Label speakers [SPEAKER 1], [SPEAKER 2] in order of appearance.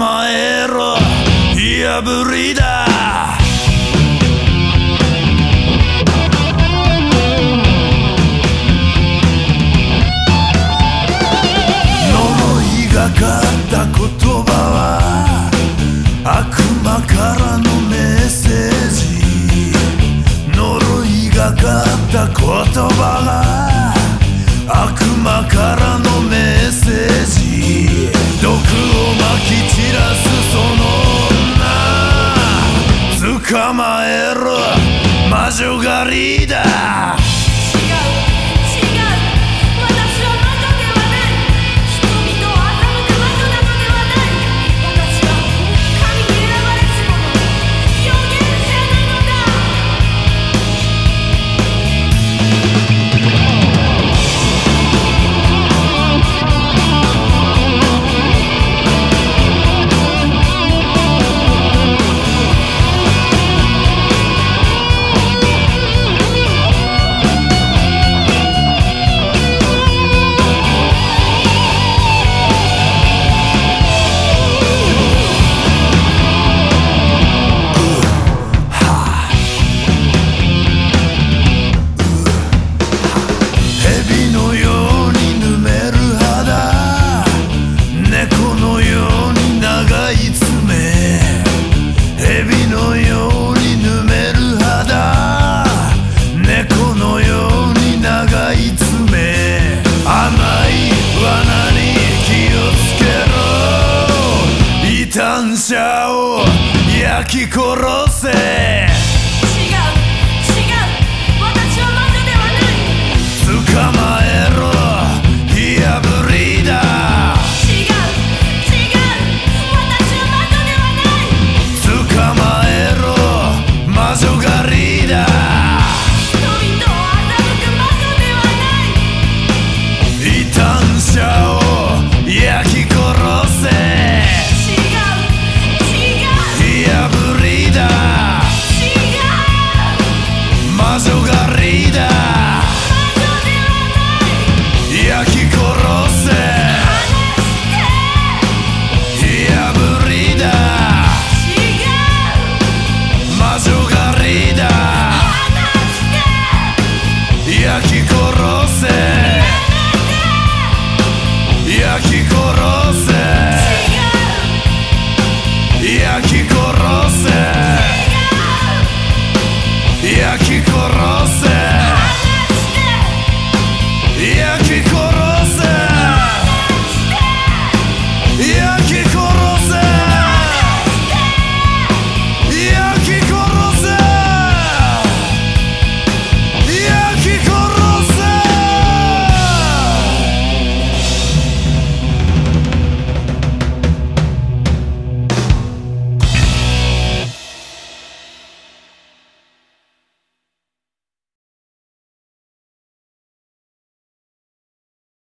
[SPEAKER 1] まえろ火あぶりだ cama error, más garida. き殺せ